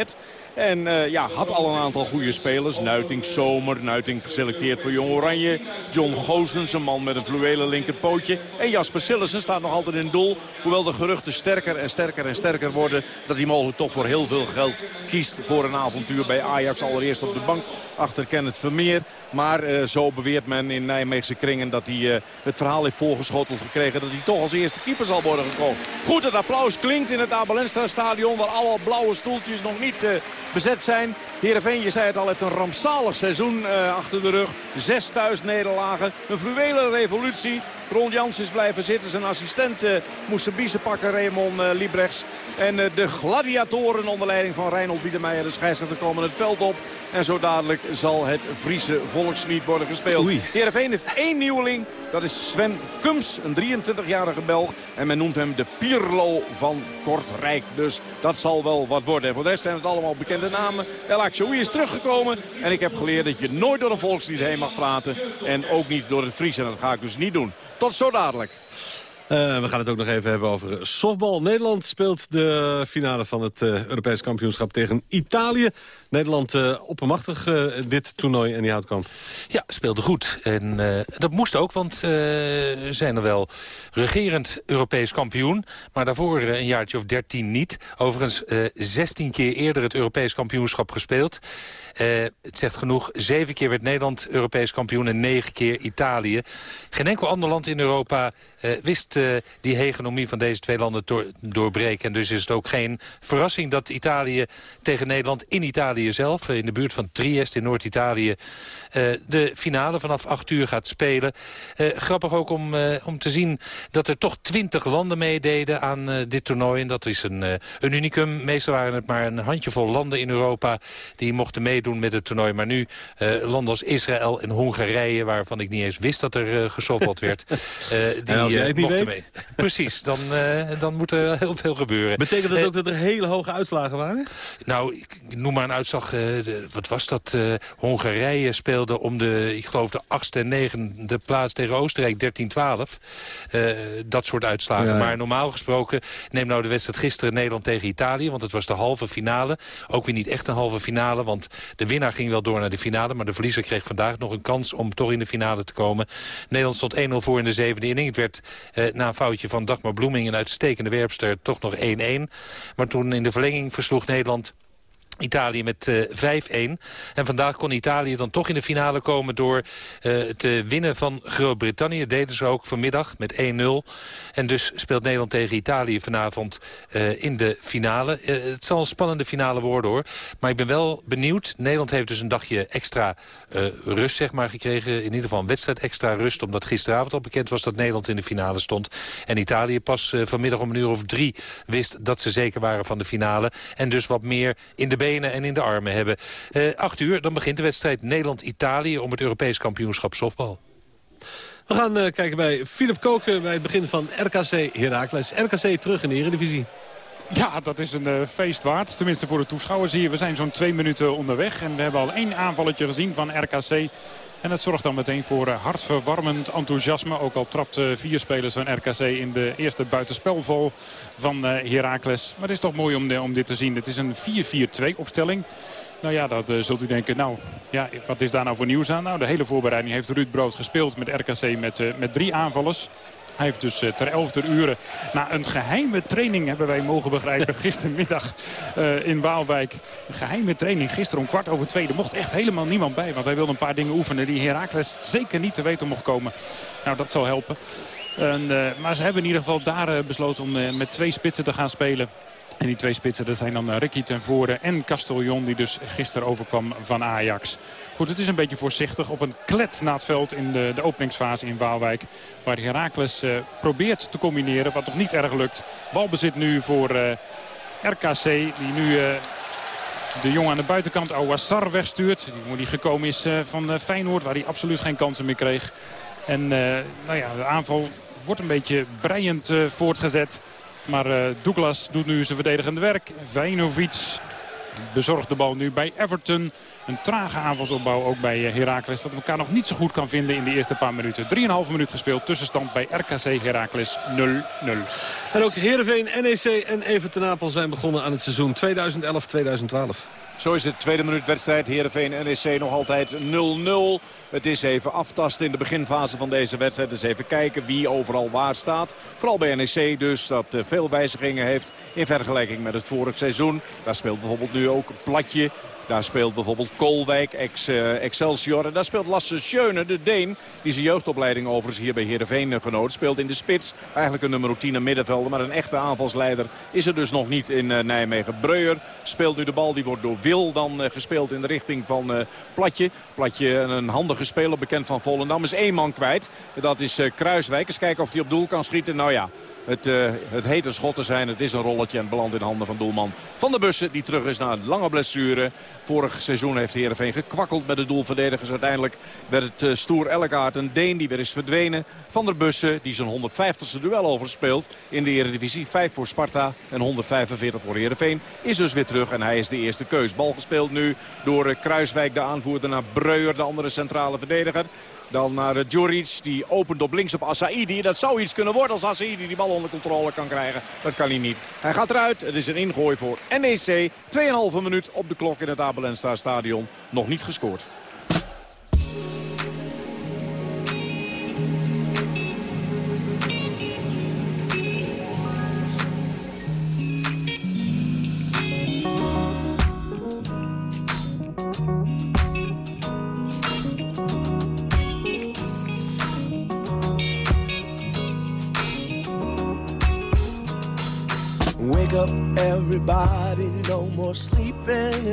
En uh, ja, had al een aantal goede spelers. Nuiting Zomer, Nuiting geselecteerd voor Jong Oranje. John Goosens, een man met een fluwelen linkerpootje. En Jasper Sillessen staat nog altijd in doel. Hoewel de geruchten sterker en sterker en sterker worden... dat hij mogelijk toch voor heel veel geld kiest voor een avontuur bij Ajax. Allereerst op de bank achter Kenneth Vermeer. Maar uh, zo beweert men in Nijmeegse kringen dat hij uh, het verhaal heeft voorgeschoteld gekregen... dat hij toch als eerste keeper zal worden gekocht. Goed, het applaus klinkt in het Abelenstra stadion... waar alle blauwe stoeltjes nog niet bezet zijn. Heerenveen, je zei het al, heeft een rampzalig seizoen achter de rug. Zes thuisnederlagen, een fluwele revolutie. Ron Jans is blijven zitten. Zijn assistent moest zijn biezen pakken, Raymond Liebrechts. En de gladiatoren onder leiding van Reinhold Biedermeijer, de scheidsrechter, komen het veld op. En zo dadelijk zal het Friese volkslied worden gespeeld. Heerenveen heeft één nieuweling. Dat is Sven Kums, een 23-jarige Belg. En men noemt hem de Pirlo van Kortrijk. Dus dat zal wel wat worden. En voor de rest zijn het allemaal bekende namen. El Akshoui is teruggekomen. En ik heb geleerd dat je nooit door een volkslied heen mag praten. En ook niet door het Fries. En dat ga ik dus niet doen. Tot zo dadelijk. Uh, we gaan het ook nog even hebben over softbal. Nederland speelt de finale van het uh, Europees kampioenschap tegen Italië. Nederland uh, oppermachtig dit toernooi en die houtkamp. Ja, speelde goed. En dat moest ook, want ze zijn er wel regerend Europees kampioen. Maar daarvoor een jaartje of dertien niet. Overigens 16 keer eerder het Europees kampioenschap gespeeld. Het zegt genoeg, zeven keer werd Nederland Europees kampioen en negen keer Italië. Geen enkel ander land in Europa wist die hegemonie van deze twee landen door, doorbreken. En dus is het ook geen verrassing dat Italië tegen Nederland in Italië zelf... in de buurt van Trieste in Noord-Italië... de finale vanaf acht uur gaat spelen. grappig ook om, om te zien dat er toch twintig landen meededen aan dit toernooi. En dat is een, een unicum. Meestal waren het maar een handjevol landen in Europa die mochten meedoen met het toernooi. Maar nu landen als Israël en Hongarije, waarvan ik niet eens wist dat er gesoffeld werd. Die als jij het niet weet? Mee. Precies, dan, dan moet er heel veel gebeuren. Betekent dat ook dat er hele hoge uitslagen waren? Nou, ik noem maar een uitslag. De, wat was dat? Hongarije speelde om de, ik geloof, de achtste en negende plaats tegen Oostenrijk, 13-12. dat soort uitslagen. Ja. Maar normaal gesproken, neem nou de wedstrijd gisteren Nederland tegen Italië. Want het was de halve finale. Ook weer niet echt een halve finale, want de winnaar ging wel door naar de finale. Maar de verliezer kreeg vandaag nog een kans om toch in de finale te komen. Nederland stond 1-0 voor in de zevende inning. Het werd eh, na een foutje van Dagmar Bloeming, een uitstekende werpster, toch nog 1-1. Maar toen in de verlenging versloeg Nederland... Italië met uh, 5-1. En vandaag kon Italië dan toch in de finale komen door uh, te winnen van Groot-Brittannië. deden ze ook vanmiddag met 1-0. En dus speelt Nederland tegen Italië vanavond uh, in de finale. het zal een spannende finale worden hoor. Maar ik ben wel benieuwd. Nederland heeft dus een dagje extra rust zeg maar, gekregen. In ieder geval een wedstrijd extra rust. Omdat gisteravond al bekend was dat Nederland in de finale stond. En Italië pas vanmiddag om een uur of drie wist dat ze zeker waren van de finale. En dus wat meer in de benen en in de armen hebben. Uh, acht uur, dan begint de wedstrijd Nederland-Italië... om het Europees kampioenschap softbal. We gaan uh, kijken bij Philip Koken bij het begin van RKC Heracles. RKC terug in de Eredivisie. Ja, dat is een uh, feest waard. Tenminste voor de toeschouwers hier. We zijn zo'n twee minuten onderweg. En we hebben al één aanvalletje gezien van RKC. En dat zorgt dan meteen voor uh, hartverwarmend enthousiasme. Ook al trapt uh, vier spelers van RKC in de eerste buitenspelval van uh, Heracles. Maar het is toch mooi om, dit te zien. Het is een 4-4-2 opstelling. Nou ja, dat zult u denken, nou, ja, wat is daar nou voor nieuws aan? Nou, de hele voorbereiding heeft Ruud Brood gespeeld met RKC met, met drie aanvallers. Hij heeft dus uh, ter 11 uur na een geheime training, hebben wij mogen begrijpen, gistermiddag uh, in Waalwijk. Een geheime training, gisteren om kwart over twee. Er mocht echt helemaal niemand bij, want hij wilde een paar dingen oefenen die Heracles zeker niet te weten mocht komen. Nou, dat zal helpen. En, uh, maar ze hebben in ieder geval daar besloten om met twee spitsen te gaan spelen. En die twee spitsen, dat zijn dan eh, Ricky ten voren en Castellon... die dus gisteren overkwam van Ajax. Goed, het is een beetje voorzichtig op een klet na het veld in de, de openingsfase in Waalwijk. Waar Heracles eh, probeert te combineren, wat nog niet erg lukt. Balbezit nu voor eh, RKC, die nu... de jongen aan de buitenkant, Awassar, wegstuurt. Die, hoe die gekomen is van Feyenoord, waar hij absoluut geen kansen meer kreeg. En nou ja, de aanval wordt een beetje breiend voortgezet. Maar eh, Douglas doet nu zijn verdedigende werk. Vajnovic bezorgt de bal nu bij Everton. Een trage aanvalsopbouw ook bij eh, Heracles. Dat elkaar nog niet zo goed kan vinden in de eerste paar minuten. 3,5 minuut gespeeld. Tussenstand bij RKC Heracles 0-0. En ook Heerenveen, NEC en Everton Apel zijn begonnen aan het seizoen 2011-2012. Zo is het tweede minuut wedstrijd. Heerenveen NEC nog altijd 0-0. Het is even aftasten in de beginfase van deze wedstrijd. Dus even kijken wie overal waar staat. Vooral bij NEC dus dat eh, veel wijzigingen heeft in vergelijking met het vorig seizoen. Daar speelt bijvoorbeeld nu ook Platje. Daar speelt bijvoorbeeld Kolwijk, ex, eh, Excelsior. En daar speelt Lasse Schöne, de Deen. Die zijn jeugdopleiding overigens hier bij Heerenveen eh, genoot. Speelt in de spits. Eigenlijk een nummer 10 middenvelder. Maar een echte aanvalsleider is er dus nog niet in eh, Nijmegen. Breuer speelt nu de bal. Die wordt door Wil dan gespeeld in de richting van Platje. Platje, een handige speler, bekend van Volendam. Is één man kwijt. Dat is Kruiswijk. Eens kijken of hij op doel kan schieten. Nou ja, het, uh, het heet een schot te zijn. Het is een rolletje en belandt in handen van doelman Van der Bussen. Die terug is na een lange blessure. Vorig seizoen heeft Heerenveen gekwakkeld met de doelverdedigers. Uiteindelijk werd het uh, Stoer Elkaard een Deen die weer is verdwenen. Van der Bussen die zijn 150ste duel overspeelt in de Eredivisie. 5 voor Sparta en 145 voor Heerenveen. Is dus weer terug en hij is de eerste keus. Bal gespeeld nu door uh, Kruiswijk, de aanvoerder naar Breuer, de andere centrale verdediger. Dan naar uh, Djuric, die opent op links op Assaidi. Dat zou iets kunnen worden als Assaidi die bal onder controle kan krijgen. Dat kan hij niet. Hij gaat eruit. Het is een ingooi voor NEC. 2,5 minuut op de klok in het Abelenstar stadion. Nog niet gescoord.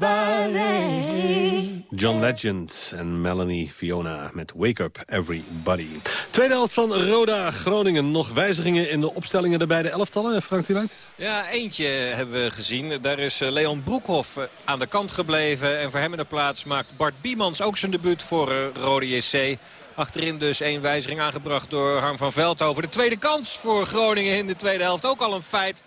everybody. John Legend en Melanie Fiona met Wake Up Everybody. Tweede helft van Roda Groningen. Nog wijzigingen in de opstellingen erbij de elftallen, Frank Wieluid? Ja, eentje hebben we gezien. Daar is eh, Leon Broekhoff eh, aan de kant gebleven. En voor hem in de plaats maakt Bart Biemans ook zijn debuut voor Rode JC. Achterin dus één wijziging aangebracht door Harm van Veldhoven. De tweede kans voor Groningen in de tweede helft. Ook al een feit.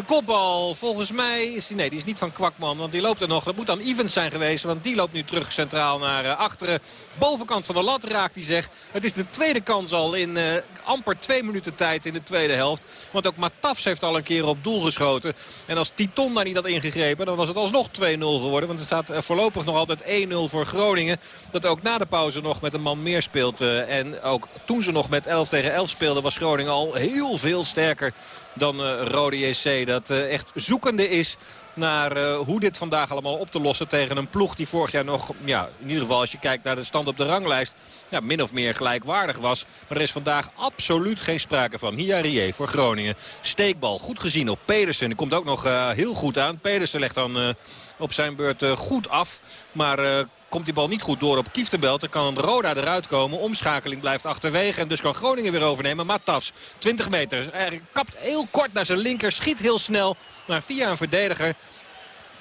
De kopbal, volgens mij is die, nee, die is niet van Kwakman, want die loopt er nog. Dat moet dan Evans zijn geweest, want die loopt nu terug centraal naar uh, achteren. Bovenkant van de lat raakt hij zeg. Het is de tweede kans al in uh, amper twee minuten tijd in de tweede helft. Want ook Matafs heeft al een keer op doel geschoten. En als Titon daar niet had ingegrepen, dan was het alsnog 2-0 geworden. Want er staat uh, voorlopig nog altijd 1-0 voor Groningen. Dat ook na de pauze nog met een man meer speelt. en ook toen ze nog met 11 tegen 11 speelden, was Groningen al heel veel sterker dan uh, Rode JC. Dat uh, echt zoekende is naar uh, hoe dit vandaag allemaal op te lossen tegen een ploeg die vorig jaar nog, ja, in ieder geval als je kijkt naar de stand op de ranglijst, ja, min of meer gelijkwaardig was. Maar er is vandaag absoluut geen sprake van. Hiarie voor Groningen. Steekbal, goed gezien op Pedersen. Die komt ook nog heel goed aan. Pedersen legt dan op zijn beurt goed af. Maar komt die bal niet goed door op Kieftenbelt. Dan kan Roda eruit komen. Omschakeling blijft achterwege. En dus kan Groningen weer overnemen. Matafs, 20 meter. Hij kapt heel kort naar zijn linker. Schiet heel snel. Maar via een verdediger.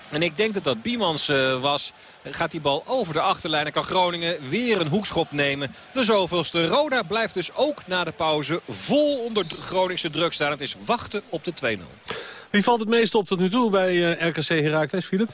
En ik denk dat dat Biemans uh, was. Gaat die bal over de achterlijn en kan Groningen weer een hoekschop nemen. De zoveelste. Roda blijft dus ook na de pauze vol onder Groningse druk staan. Het is wachten op de 2-0. Wie valt het meest op tot nu toe bij uh, RKC Heracles, Philip?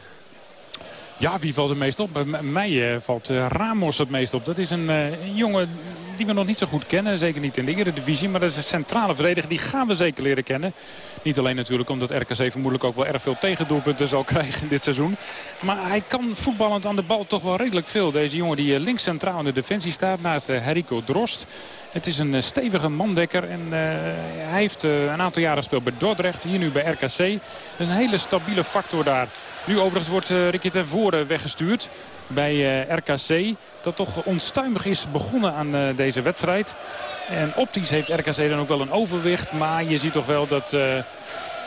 Ja, wie valt het meest op? Bij mij uh, valt uh, Ramos het meest op. Dat is een, uh, een, jongen die we nog niet zo goed kennen. Zeker niet in de Eredivisie. Maar dat is een centrale verdediger. Die gaan we zeker leren kennen. Niet alleen natuurlijk omdat RKC vermoedelijk ook wel erg veel tegendoelpunten zal krijgen dit seizoen. Maar hij kan voetballend aan de bal toch wel redelijk veel. Deze jongen die links centraal in de defensie staat naast Herrico Drost. Het is een stevige mandekker. En hij heeft een aantal jaren gespeeld bij Dordrecht. Hier nu bij RKC. Een hele stabiele factor daar. Nu overigens wordt uh, Ricky ten Voorde weggestuurd bij RKC. Dat toch onstuimig is begonnen aan deze wedstrijd. En optisch heeft RKC dan ook wel een overwicht. Maar je ziet toch wel dat...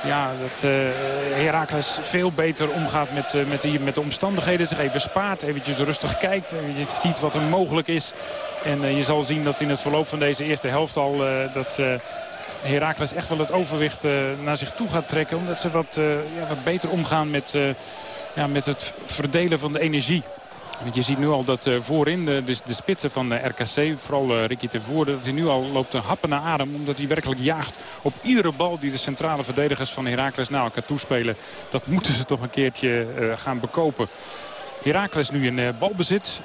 Ja, dat uh, Heracles veel beter omgaat met, uh, met, die, met de omstandigheden. Zich even spaart, eventjes rustig kijkt. Je ziet wat er mogelijk is. En uh, je zal zien dat in het verloop van deze eerste helft al... dat Heracles echt wel het overwicht naar zich toe gaat trekken. Omdat ze wat, ja, wat beter omgaan met, ja, met het verdelen van de energie. Want je ziet nu al dat voorin de, de, de, spitsen van RKC, vooral Ricky Tevoorde... dat hij nu al loopt te happen naar adem. Omdat hij werkelijk jaagt op iedere bal die de centrale verdedigers van Heracles naar elkaar toespelen. Dat moeten ze toch een keertje gaan bekopen. Heracles nu in balbezit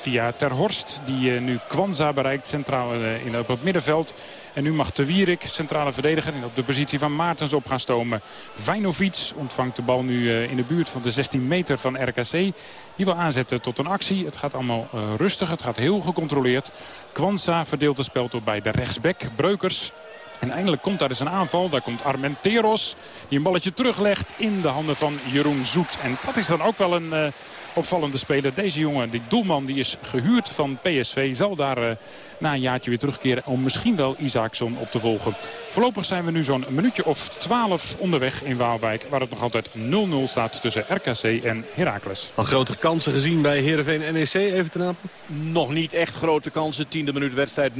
via Ter Horst. Die nu Kwanza bereikt centraal in, op het middenveld. En nu mag de Wierik, centrale verdediger, op de positie van Maartens op gaan stomen. Vajnovic ontvangt de bal nu in de buurt van de 16 meter van RKC. Die wil aanzetten tot een actie. Het gaat allemaal rustig, het gaat heel gecontroleerd. Kwanza verdeelt het spel tot bij de rechtsback. Breukers en eindelijk komt daar dus een aanval. Daar komt Armenteros die een balletje teruglegt in de handen van Jeroen Zoet. En dat is dan ook wel een uh, opvallende speler. Deze jongen, die doelman, die is gehuurd van PSV. Zal daar uh, na een jaartje weer terugkeren om misschien wel Isaacson op te volgen. Voorlopig zijn we nu zo'n minuutje of 12 onderweg in Waalwijk. Waar het nog altijd 0-0 staat tussen RKC en Heracles. Al grotere kansen gezien bij Heerenveen NEC even te napen? Nog niet echt grote kansen. Tiende minuut wedstrijd 0-0.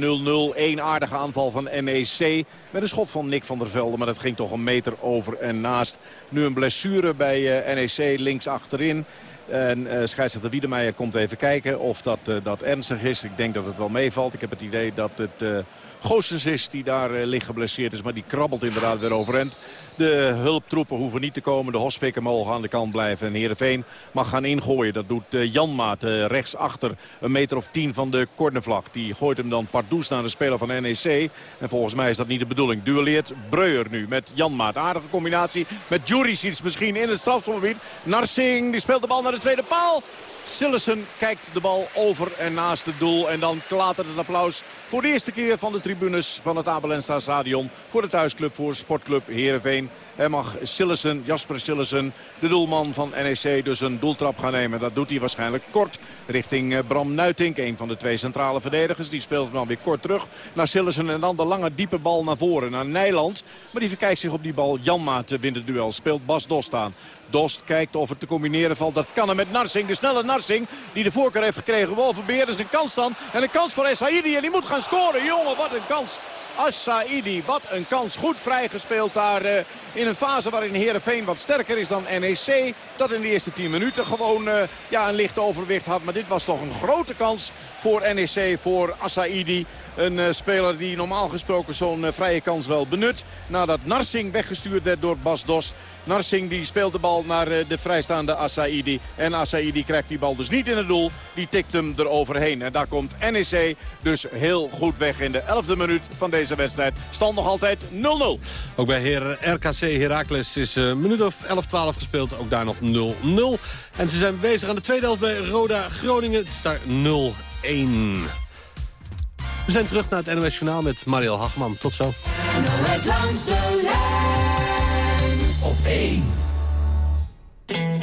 Eén aardige aanval van NEC. Met een schot van Nick van der Velde. Maar dat ging toch een meter over en naast. Nu een blessure bij uh, NEC links achterin. En uh, scheidsrechter Wiedemeijer komt even kijken of dat, uh, dat ernstig is. Ik denk dat het wel meevalt. Ik heb het idee dat het uh, Goossens is die daar uh, licht geblesseerd is. Maar die krabbelt inderdaad weer overeind. De hulptroepen hoeven niet te komen. De hospikken mogen aan de kant blijven. En Heerenveen mag gaan ingooien. Dat doet uh, Janmaat uh, rechtsachter. Een meter of tien van de cornervlak. Die gooit hem dan pardoes naar de speler van NEC. En volgens mij is dat niet de bedoeling. Duelleert Breuer nu met Janmaat. Aardige combinatie met Juricic misschien in het strafschopgebied. Narsing die speelt de bal naar de tweede paal. Sillessen kijkt de bal over en naast het doel. En dan klatert het applaus voor de eerste keer van de tribunes van het Abelensta Stadion. Voor de thuisclub, voor sportclub Heerenveen. Er mag Sillessen, Jasper Sillessen, de doelman van NEC, dus een doeltrap gaan nemen. Dat doet hij waarschijnlijk kort richting Bram Nuitink. Een van de twee centrale verdedigers. Die speelt dan weer kort terug naar Sillessen. En dan de lange diepe bal naar voren, naar Nijland. Maar die verkijkt zich op die bal. Janmaat wint het duel. Speelt Bas Dost aan. Dost kijkt of het te combineren valt. Dat kan hem met Narsing. De snelle Narsing die de voorkeur heeft gekregen boven Beer. Dat is een kans dan. En een kans voor Essaidi. En die moet gaan scoren. Jongen, wat een kans. Assaidi, wat een kans. Goed vrijgespeeld daar uh, in een fase waarin Heerenveen wat sterker is dan NEC. Dat in de eerste 10 minuten gewoon uh, ja, een licht overwicht had. Maar dit was toch een grote kans voor NEC, voor Assaidi. Een uh, speler die normaal gesproken zo'n vrije kans wel benut. Nadat Narsing weggestuurd werd door Bas Dost. Narsing die speelt de bal naar de vrijstaande Assaidi. En Assaidi krijgt die bal dus niet in het doel. Die tikt hem eroverheen. En daar komt NEC dus heel goed weg in de 11e minuut van deze wedstrijd. Stand nog altijd 0-0. Ook bij Her RKC Heracles is een minuut of 11-12 gespeeld. Ook daar nog 0-0. En ze zijn bezig aan de tweede helft bij Roda Groningen. Het is daar 0-1. We zijn terug naar het NOS Journaal met Mariel Hagman. Tot zo. NOS langs de 1.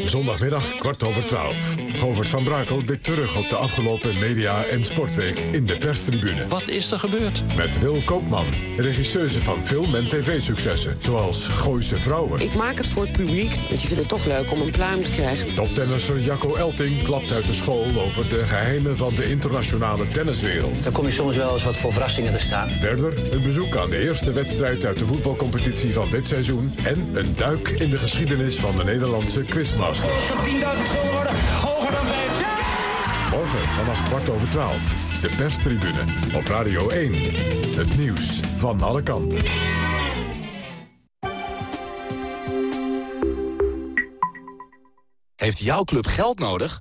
Zondagmiddag kwart over twaalf. Govert van Brakel blikt terug op de afgelopen media- en sportweek in de perstribune. Wat is er gebeurd? Met Wil Koopman, regisseuse van film- en tv-successen. Zoals Gooise Vrouwen. Ik maak het voor het publiek, want je vindt het toch leuk om een pluim te krijgen. Toptennisser Jacco Elting klapt uit de school over de geheimen van de internationale tenniswereld. Dan kom je soms wel eens wat voor verrassingen te staan. Verder een bezoek aan de eerste wedstrijd uit de voetbalcompetitie van dit seizoen. En een duik in de geschiedenis van de Nederlandse quizmaster. 10.000 gulden worden hoger dan 5. Morgen vanaf kwart over 12. De perstribune op Radio 1. Het nieuws van alle kanten. Heeft jouw club geld nodig?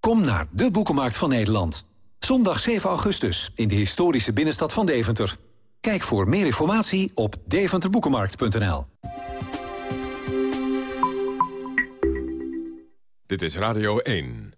Kom naar de Boekenmarkt van Nederland. Zondag 7 augustus in de historische binnenstad van Deventer. Kijk voor meer informatie op deventerboekenmarkt.nl. Dit is Radio 1.